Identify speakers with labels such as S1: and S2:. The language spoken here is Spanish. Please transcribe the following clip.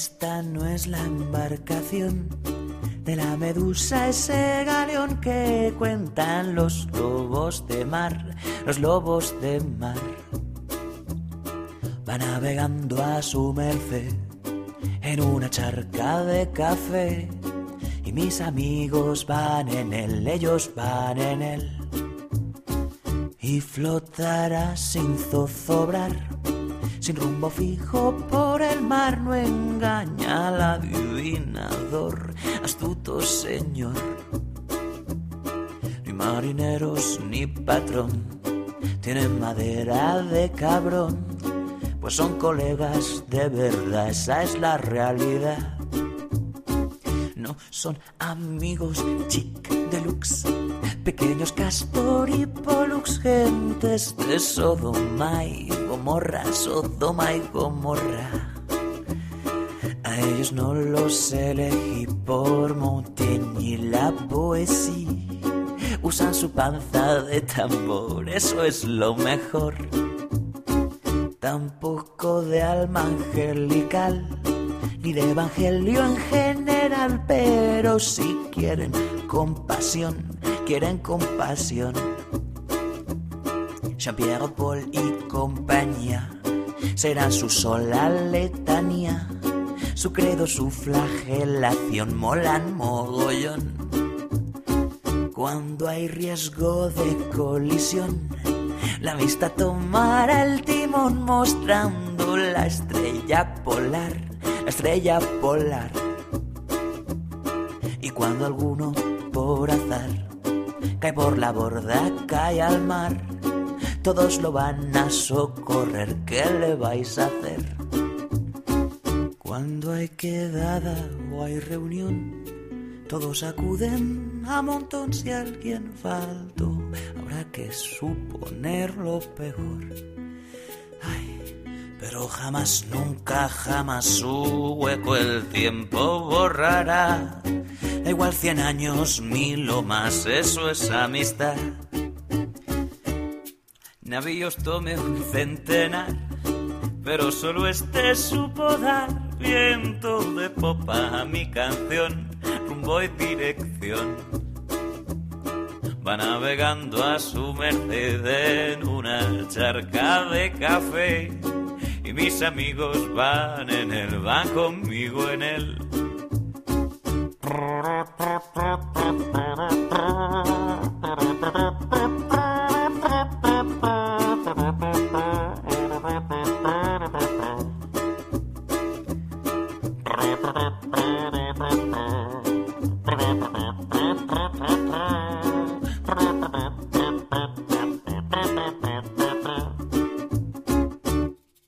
S1: Esta no es la embarcación de la medusa, ese galeón que cuentan los lobos de mar, los lobos de mar. Va navegando a su merced en una charca de café y mis amigos van en él, ellos van en él y flotará sin zozobrar, sin rumbo fijo por el mar, no engaña al adivinador, astuto señor. Ni marineros ni patrón tienen madera de cabrón, pues son colegas de verdad, esa es la realidad. No son amigos chic deluxe pequeños castor y polux, gentes de Sodoma y Gomorra, Sodoma y Gomorra. A ellos no los elegí por motín y la poesía. Usan su panza de tambor, eso es lo mejor. Tampoco de alma angelical, ni de evangelio en general, pero si quieren compasión quieren compasión. Jean-Pierre Paul y compañía serán su sola letanía, su credo, su flagelación, molan mogollón. Cuando hay riesgo de colisión, la vista tomará el timón mostrando la estrella polar, la estrella polar. Y cuando alguno por azar cae por la borda, cae al mar. Todos lo van a socorrer, ¿qué le vais a hacer? Cuando hay quedada o hay reunión, todos acuden a montón si alguien faltó. Habrá que suponer lo peor. Ay, pero jamás, nunca, jamás su hueco el tiempo borrará Da igual cien años, mil o más, eso es amistad. Navíos tome un centenar, pero solo este supo dar viento de popa a mi canción, rumbo y dirección. Va navegando a su merced en una charca de café y mis amigos van en él, van conmigo en él. Thank you.